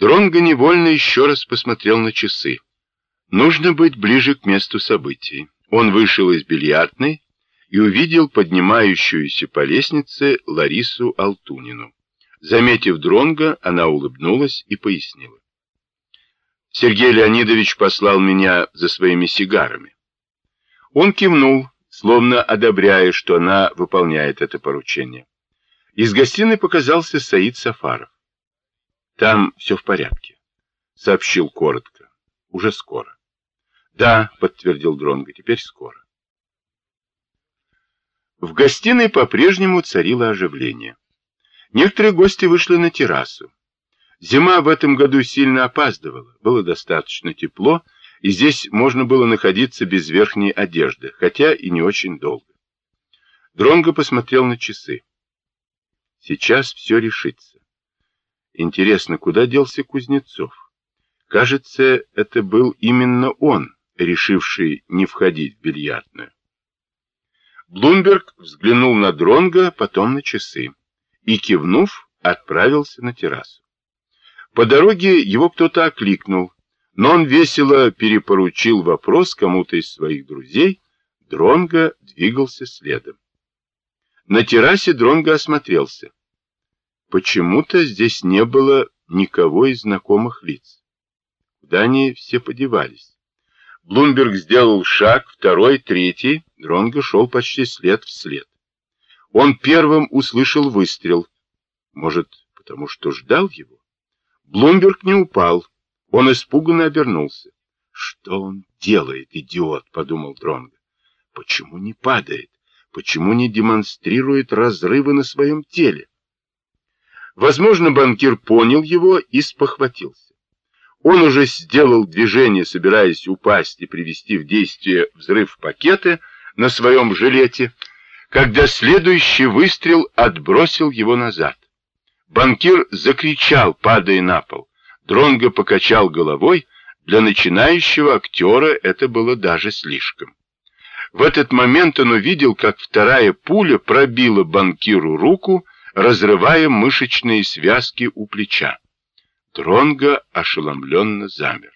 Дронго невольно еще раз посмотрел на часы. Нужно быть ближе к месту событий. Он вышел из бильярдной и увидел поднимающуюся по лестнице Ларису Алтунину. Заметив Дронга, она улыбнулась и пояснила. Сергей Леонидович послал меня за своими сигарами. Он кивнул, словно одобряя, что она выполняет это поручение. Из гостиной показался Саид Сафаров. «Там все в порядке», — сообщил коротко. «Уже скоро». «Да», — подтвердил Дронго, — «теперь скоро». В гостиной по-прежнему царило оживление. Некоторые гости вышли на террасу. Зима в этом году сильно опаздывала, было достаточно тепло, и здесь можно было находиться без верхней одежды, хотя и не очень долго. Дронго посмотрел на часы. Сейчас все решится. Интересно, куда делся Кузнецов? Кажется, это был именно он, решивший не входить в бильярдную. Блумберг взглянул на Дронга, потом на часы и, кивнув, отправился на террасу. По дороге его кто-то окликнул, но он весело перепоручил вопрос кому-то из своих друзей, Дронга двигался следом. На террасе Дронга осмотрелся. Почему-то здесь не было никого из знакомых лиц. Куда они все подевались? Блумберг сделал шаг, второй, третий. Дронго шел почти след в след. Он первым услышал выстрел. Может, потому что ждал его? Блумберг не упал. Он испуганно обернулся. «Что он делает, идиот?» — подумал Дронго. «Почему не падает? Почему не демонстрирует разрывы на своем теле?» Возможно, банкир понял его и спохватился. Он уже сделал движение, собираясь упасть и привести в действие взрыв пакета на своем жилете, когда следующий выстрел отбросил его назад. Банкир закричал, падая на пол. Дронго покачал головой. Для начинающего актера это было даже слишком. В этот момент он увидел, как вторая пуля пробила банкиру руку, разрывая мышечные связки у плеча. Дронго ошеломленно замер.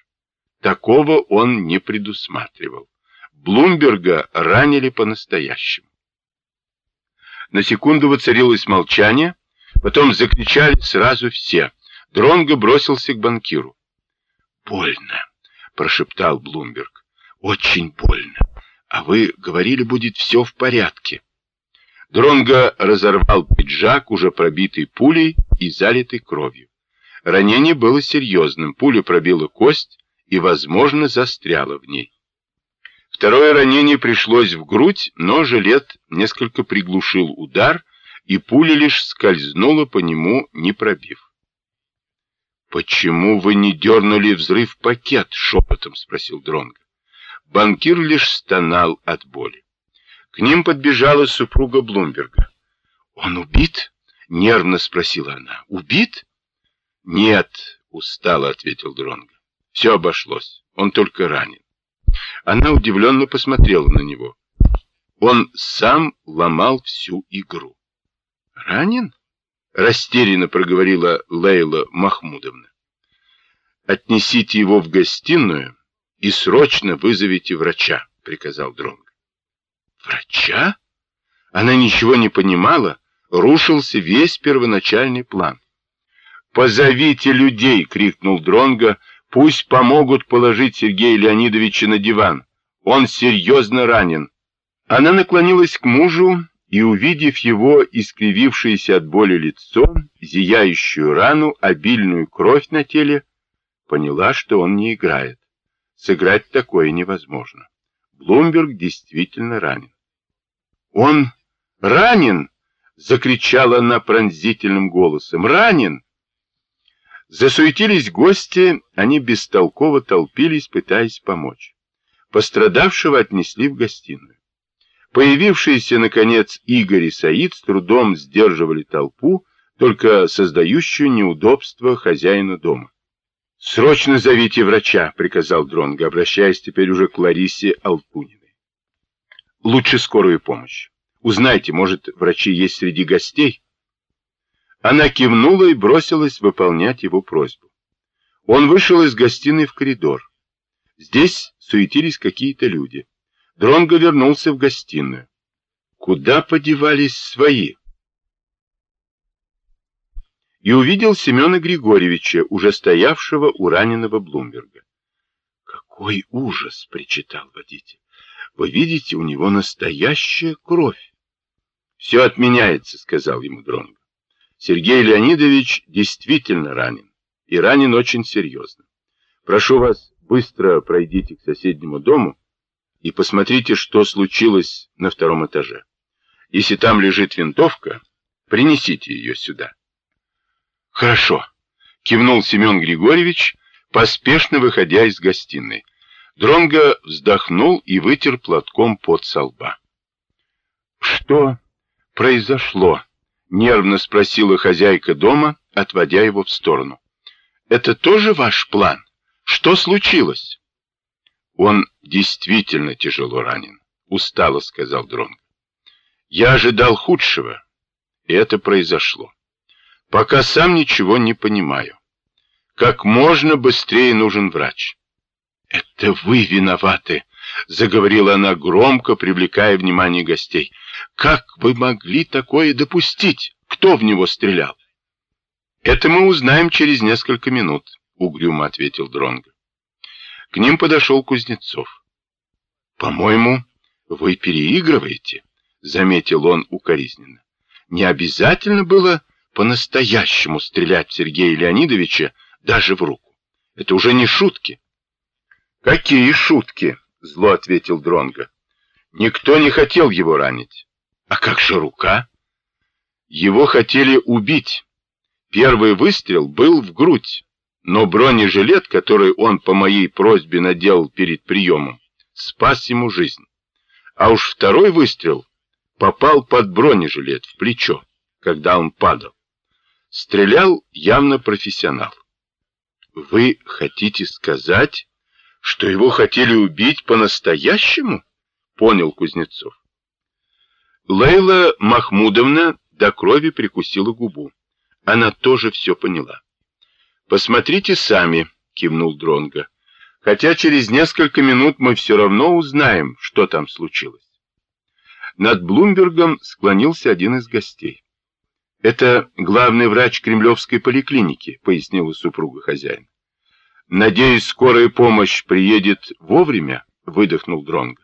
Такого он не предусматривал. Блумберга ранили по-настоящему. На секунду воцарилось молчание, потом закричали сразу все. Дронго бросился к банкиру. «Больно», — прошептал Блумберг. «Очень больно. А вы говорили, будет все в порядке». Дронго разорвал пиджак, уже пробитый пулей и залитый кровью. Ранение было серьезным, пуля пробила кость и, возможно, застряла в ней. Второе ранение пришлось в грудь, но жилет несколько приглушил удар, и пуля лишь скользнула по нему, не пробив. «Почему вы не дернули взрыв пакет?» — шепотом спросил Дронго. Банкир лишь стонал от боли. К ним подбежала супруга Блумберга. «Он убит?» — нервно спросила она. «Убит?» «Нет», — устало ответил Дронго. «Все обошлось. Он только ранен». Она удивленно посмотрела на него. Он сам ломал всю игру. «Ранен?» — растерянно проговорила Лейла Махмудовна. «Отнесите его в гостиную и срочно вызовите врача», — приказал Дронго. Врача? Она ничего не понимала, рушился весь первоначальный план. «Позовите людей!» — крикнул Дронго. «Пусть помогут положить Сергея Леонидовича на диван. Он серьезно ранен». Она наклонилась к мужу и, увидев его искривившееся от боли лицо, зияющую рану, обильную кровь на теле, поняла, что он не играет. Сыграть такое невозможно. Блумберг действительно ранен. «Он ранен!» — закричала она пронзительным голосом. «Ранен!» Засуетились гости, они бестолково толпились, пытаясь помочь. Пострадавшего отнесли в гостиную. Появившиеся, наконец, Игорь и Саид с трудом сдерживали толпу, только создающую неудобство хозяину дома. «Срочно зовите врача», — приказал Дронго, обращаясь теперь уже к Ларисе Алтуниной. Лучше скорую помощь. Узнайте, может, врачи есть среди гостей? Она кивнула и бросилась выполнять его просьбу. Он вышел из гостиной в коридор. Здесь суетились какие-то люди. Дронго вернулся в гостиную. Куда подевались свои? И увидел Семена Григорьевича, уже стоявшего у раненого Блумберга. «Какой ужас!» — причитал водитель. «Вы видите, у него настоящая кровь!» «Все отменяется», — сказал ему Дронго. «Сергей Леонидович действительно ранен, и ранен очень серьезно. Прошу вас, быстро пройдите к соседнему дому и посмотрите, что случилось на втором этаже. Если там лежит винтовка, принесите ее сюда». «Хорошо», — кивнул Семен Григорьевич, поспешно выходя из гостиной. Дронго вздохнул и вытер платком под со лба. «Что произошло?» — нервно спросила хозяйка дома, отводя его в сторону. «Это тоже ваш план? Что случилось?» «Он действительно тяжело ранен», — устало сказал Дронго. «Я ожидал худшего, и это произошло. Пока сам ничего не понимаю. Как можно быстрее нужен врач. «Это вы виноваты», — заговорила она громко, привлекая внимание гостей. «Как вы могли такое допустить? Кто в него стрелял?» «Это мы узнаем через несколько минут», — угрюмо ответил Дронго. К ним подошел Кузнецов. «По-моему, вы переигрываете», — заметил он укоризненно. «Не обязательно было по-настоящему стрелять в Сергея Леонидовича даже в руку. Это уже не шутки. Какие шутки? Зло ответил Дронго. Никто не хотел его ранить. А как же рука? Его хотели убить. Первый выстрел был в грудь, но бронежилет, который он по моей просьбе надел перед приемом, спас ему жизнь. А уж второй выстрел попал под бронежилет в плечо, когда он падал. Стрелял явно профессионал. Вы хотите сказать, что его хотели убить по-настоящему? Понял Кузнецов. Лейла Махмудовна до крови прикусила губу. Она тоже все поняла. Посмотрите сами, кивнул Дронга. Хотя через несколько минут мы все равно узнаем, что там случилось. Над Блумбергом склонился один из гостей. Это главный врач Кремлевской поликлиники, пояснила супруга хозяина. Надеюсь, скорая помощь приедет вовремя, выдохнул Дронго.